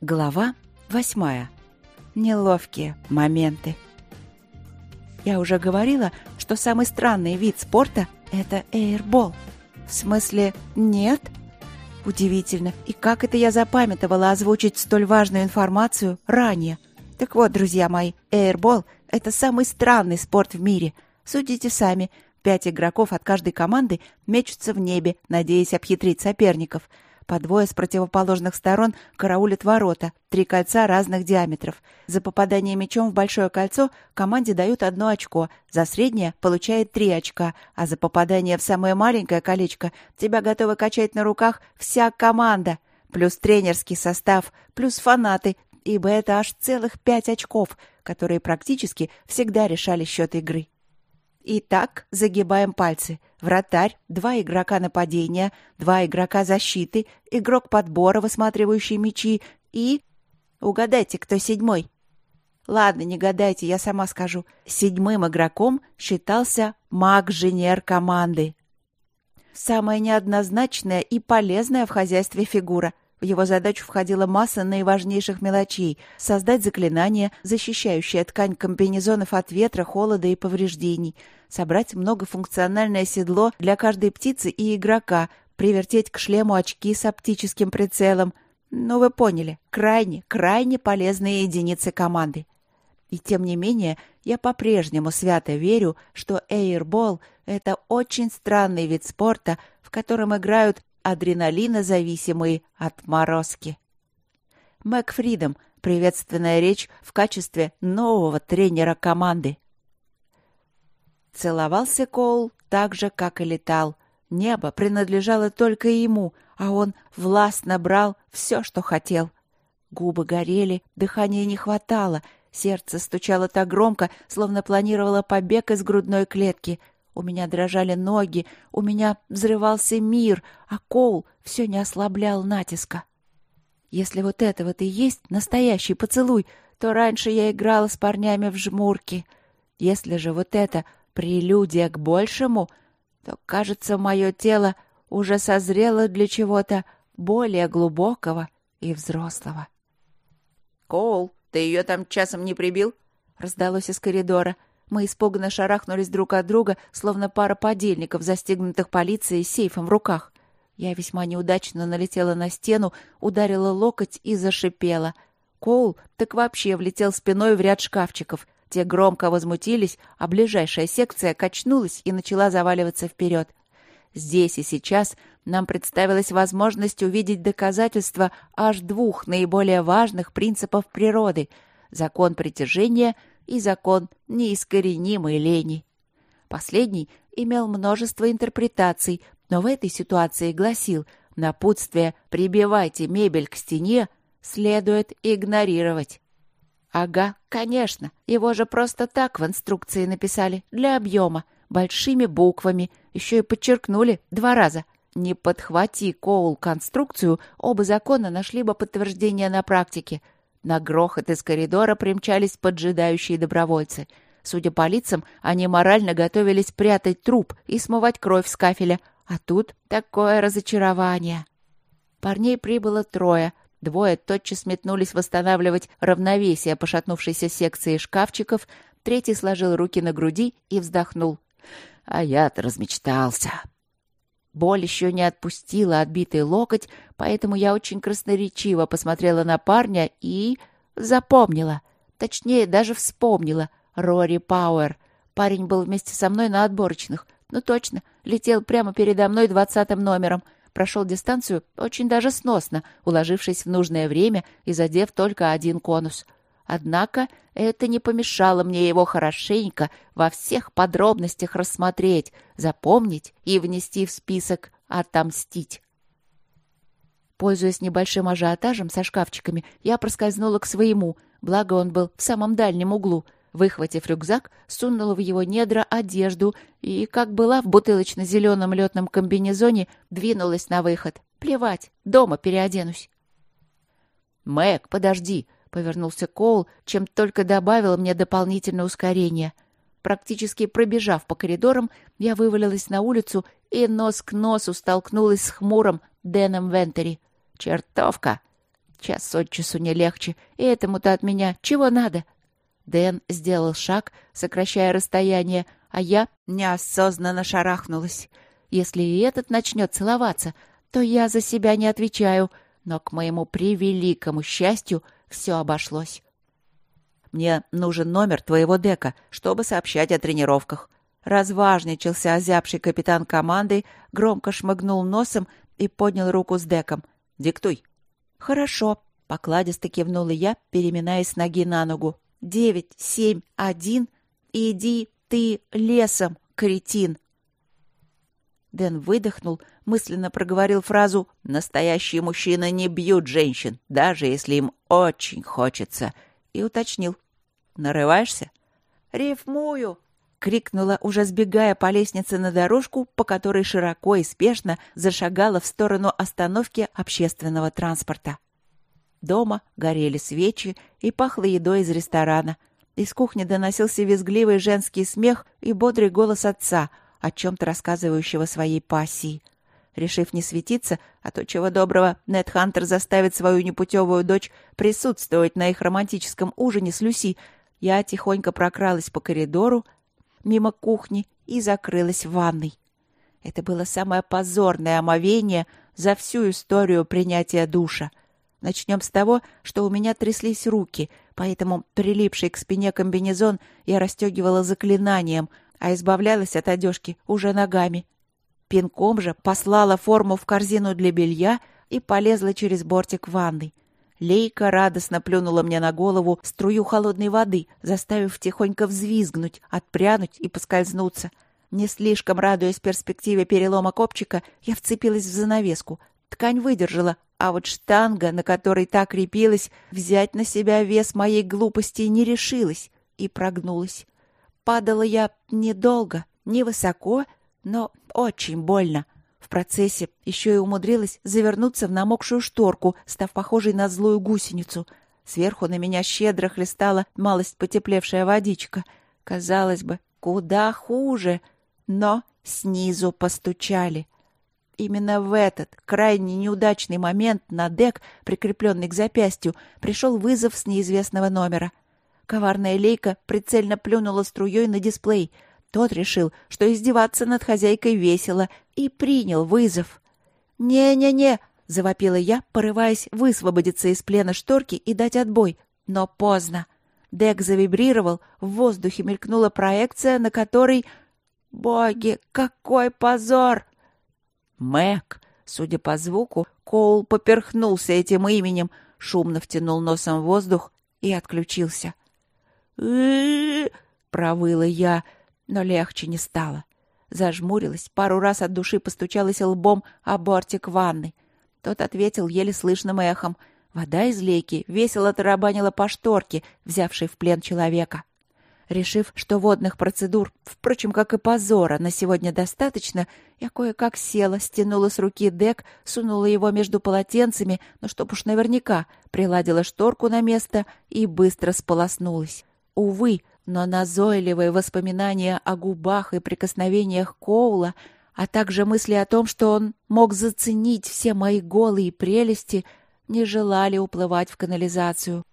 Глава восьмая. Неловкие моменты. Я уже говорила, что самый странный вид спорта — это эйрбол. В смысле, нет? Удивительно. И как это я запамятовала озвучить столь важную информацию ранее? Так вот, друзья мои, эйрбол — это самый странный спорт в мире. Судите сами. Пять игроков от каждой команды мечутся в небе, надеясь обхитрить соперников — по двое с противоположных сторон караулят ворота, три кольца разных диаметров. За попадание мячом в большое кольцо команде дают одно очко, за среднее получает три очка, а за попадание в самое маленькое колечко тебя готовы качать на руках вся команда. Плюс тренерский состав, плюс фанаты, ибо это аж целых пять очков, которые практически всегда решали счет игры. Итак, загибаем пальцы. Вратарь, два игрока нападения, два игрока защиты, игрок подбора, высматривающий мячи и... Угадайте, кто седьмой? Ладно, не гадайте, я сама скажу. Седьмым игроком считался маг-женер команды. Самая неоднозначная и полезная в хозяйстве фигура — в его задачу входила масса наиважнейших мелочей — создать заклинание, защищающее ткань комбинезонов от ветра, холода и повреждений, собрать многофункциональное седло для каждой птицы и игрока, привертеть к шлему очки с оптическим прицелом. Ну, вы поняли, крайне, крайне полезные единицы команды. И тем не менее, я по-прежнему свято верю, что эйрбол — это очень странный вид спорта, в котором играют адреналинозависимые отморозки. Мэг Фридом. Приветственная речь в качестве нового тренера команды. Целовался Коул так же, как и летал. Небо принадлежало только ему, а он властно брал все, что хотел. Губы горели, дыхания не хватало, сердце стучало так громко, словно планировало побег из грудной клетки — у меня дрожали ноги, у меня взрывался мир, а Коул все не ослаблял натиска. Если вот это вот и есть настоящий поцелуй, то раньше я играла с парнями в жмурки. Если же вот это прелюдия к большему, то, кажется, мое тело уже созрело для чего-то более глубокого и взрослого. «Коул, ты ее там часом не прибил?» — раздалось из коридора — мы испуганно шарахнулись друг от друга, словно пара подельников, застегнутых полицией с сейфом в руках. Я весьма неудачно налетела на стену, ударила локоть и зашипела. Коул так вообще влетел спиной в ряд шкафчиков. Те громко возмутились, а ближайшая секция качнулась и начала заваливаться вперед. Здесь и сейчас нам представилась возможность увидеть доказательства аж двух наиболее важных принципов природы — закон притяжения и закон неискоренимой лени. Последний имел множество интерпретаций, но в этой ситуации гласил напутствие «прибивайте мебель к стене» следует игнорировать. Ага, конечно, его же просто так в инструкции написали, для объема, большими буквами, еще и подчеркнули два раза. Не подхвати Коул конструкцию, оба закона нашли бы подтверждение на практике — на грохот из коридора примчались поджидающие добровольцы. Судя по лицам, они морально готовились прятать труп и смывать кровь с кафеля. А тут такое разочарование. Парней прибыло трое. Двое тотчас метнулись восстанавливать равновесие пошатнувшейся секции шкафчиков. Третий сложил руки на груди и вздохнул. «А я-то размечтался». Боль еще не отпустила отбитый локоть, поэтому я очень красноречиво посмотрела на парня и... запомнила. Точнее, даже вспомнила. Рори Пауэр. Парень был вместе со мной на отборочных. Ну точно, летел прямо передо мной двадцатым номером. Прошел дистанцию очень даже сносно, уложившись в нужное время и задев только один конус — Однако это не помешало мне его хорошенько во всех подробностях рассмотреть, запомнить и внести в список «отомстить». Пользуясь небольшим ажиотажем со шкафчиками, я проскользнула к своему, благо он был в самом дальнем углу. Выхватив рюкзак, сунула в его недра одежду и, как была в бутылочно-зеленом летном комбинезоне, двинулась на выход. Плевать, дома переоденусь. «Мэг, подожди!» — повернулся Коул, чем только добавил мне дополнительное ускорение. Практически пробежав по коридорам, я вывалилась на улицу и нос к носу столкнулась с хмурым Дэном Вентери. «Чертовка!» Час от часу не легче, и этому-то от меня чего надо? Дэн сделал шаг, сокращая расстояние, а я неосознанно шарахнулась. Если и этот начнет целоваться, то я за себя не отвечаю, но к моему превеликому счастью все обошлось. Мне нужен номер твоего дека, чтобы сообщать о тренировках. Разважничался озябший капитан команды, громко шмыгнул носом и поднял руку с деком. «Диктуй». «Хорошо», — покладисто кивнула я, переминаясь с ноги на ногу. «Девять, семь, один. Иди ты лесом, кретин!» Дэн выдохнул, мысленно проговорил фразу «Настоящие мужчины не бьют женщин, даже если им очень хочется», и уточнил «Нарываешься?» «Рифмую!» — крикнула, уже сбегая по лестнице на дорожку, по которой широко и спешно зашагала в сторону остановки общественного транспорта. Дома горели свечи и пахло едой из ресторана. Из кухни доносился визгливый женский смех и бодрый голос отца, о чем-то рассказывающего своей пассии. Решив не светиться, а то чего доброго, Нед Хантер заставит свою непутевую дочь присутствовать на их романтическом ужине с Люси, я тихонько прокралась по коридору, мимо кухни и закрылась в ванной. Это было самое позорное омовение за всю историю принятия душа. Начнем с того, что у меня тряслись руки, поэтому прилипший к спине комбинезон я расстегивала заклинанием, а избавлялась от одежки уже ногами. Пинком же послала форму в корзину для белья и полезла через бортик ванной. Лейка радостно плюнула мне на голову струю холодной воды, заставив тихонько взвизгнуть, отпрянуть и поскользнуться. Не слишком радуясь перспективе перелома копчика, я вцепилась в занавеску. Ткань выдержала, а вот штанга, на которой так крепилась, взять на себя вес моей глупости не решилась и прогнулась. Падала я недолго, невысоко, но очень больно — в процессе еще и умудрилась завернуться в намокшую шторку, став похожей на злую гусеницу. Сверху на меня щедро хлестала малость потеплевшая водичка. Казалось бы, куда хуже, но снизу постучали. Именно в этот крайне неудачный момент на дек, прикрепленный к запястью, пришел вызов с неизвестного номера. Коварная лейка прицельно плюнула струей на дисплей — тот решил, что издеваться над хозяйкой весело, и принял вызов. «Не-не-не!» — завопила я, порываясь высвободиться из плена шторки и дать отбой. Но поздно. Дек завибрировал, в воздухе мелькнула проекция, на которой... «Боги, какой позор!» «Мэг!» Судя по звуку, Коул поперхнулся этим именем, шумно втянул носом воздух и отключился. «Э-э-э!» провыла я — но легче не стало. Зажмурилась, пару раз от души постучалась лбом о бортик ванны. Тот ответил еле слышным эхом. Вода из лейки весело тарабанила по шторке, взявшей в плен человека. Решив, что водных процедур, впрочем, как и позора, на сегодня достаточно, я кое-как села, стянула с руки дек, сунула его между полотенцами, но чтоб уж наверняка, приладила шторку на место и быстро сполоснулась. Увы, но назойливые воспоминания о губах и прикосновениях Коула, а также мысли о том, что он мог заценить все мои голые прелести, не желали уплывать в канализацию.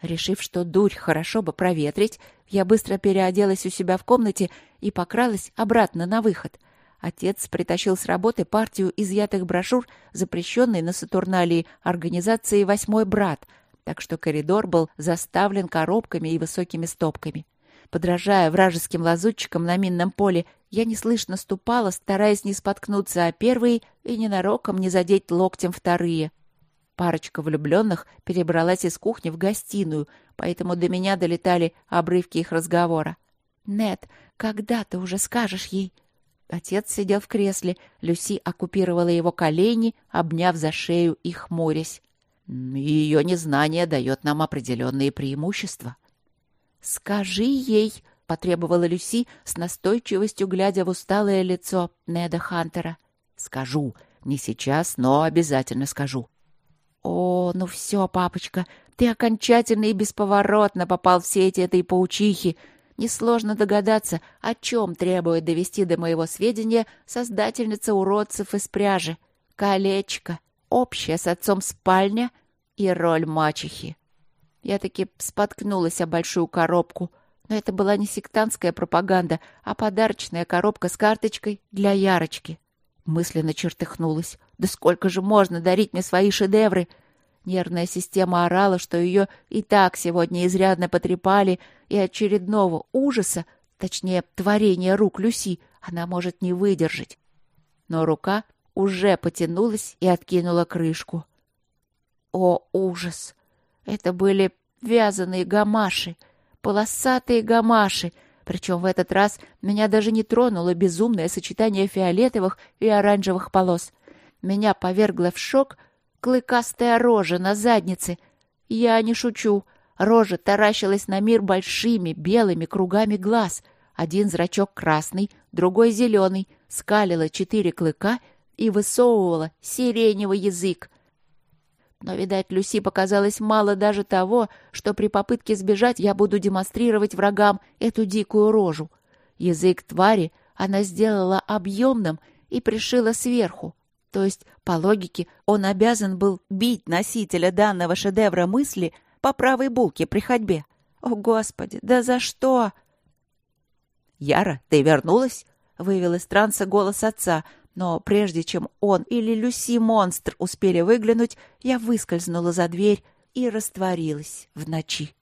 Решив, что дурь хорошо бы проветрить, я быстро переоделась у себя в комнате и покралась обратно на выход. Отец притащил с работы партию изъятых брошюр, запрещенной на Сатурналии организации «Восьмой брат», так что коридор был заставлен коробками и высокими стопками. Подражая вражеским лазутчикам на минном поле, я неслышно ступала, стараясь не споткнуться о первые и ненароком не задеть локтем вторые. Парочка влюбленных перебралась из кухни в гостиную, поэтому до меня долетали обрывки их разговора. «Нет, когда ты уже скажешь ей?» Отец сидел в кресле, Люси оккупировала его колени, обняв за шею и хмурясь. Ее незнание дает нам определенные преимущества. «Скажи ей!» — потребовала Люси с настойчивостью, глядя в усталое лицо Неда Хантера. «Скажу. Не сейчас, но обязательно скажу». «О, ну все, папочка, ты окончательно и бесповоротно попал в сети этой паучихи. Несложно догадаться, о чем требует довести до моего сведения создательница уродцев из пряжи. Колечко, общая с отцом спальня, и роль мачехи. Я таки споткнулась о большую коробку, но это была не сектантская пропаганда, а подарочная коробка с карточкой для Ярочки. Мысленно чертыхнулась. Да сколько же можно дарить мне свои шедевры? Нервная система орала, что ее и так сегодня изрядно потрепали, и очередного ужаса, точнее, творения рук Люси, она может не выдержать. Но рука уже потянулась и откинула крышку. О, ужас! Это были вязаные гамаши, полосатые гамаши, причем в этот раз меня даже не тронуло безумное сочетание фиолетовых и оранжевых полос. Меня повергло в шок клыкастая рожа на заднице. Я не шучу. Рожа таращилась на мир большими белыми кругами глаз. Один зрачок красный, другой зеленый, скалила четыре клыка и высовывала сиреневый язык. Но, видать, Люси показалось мало даже того, что при попытке сбежать я буду демонстрировать врагам эту дикую рожу. Язык твари она сделала объемным и пришила сверху. То есть, по логике, он обязан был бить носителя данного шедевра мысли по правой булке при ходьбе. О, Господи, да за что? «Яра, ты вернулась?» — вывел из транса голос отца, но прежде чем он или Люси-монстр успели выглянуть, я выскользнула за дверь и растворилась в ночи.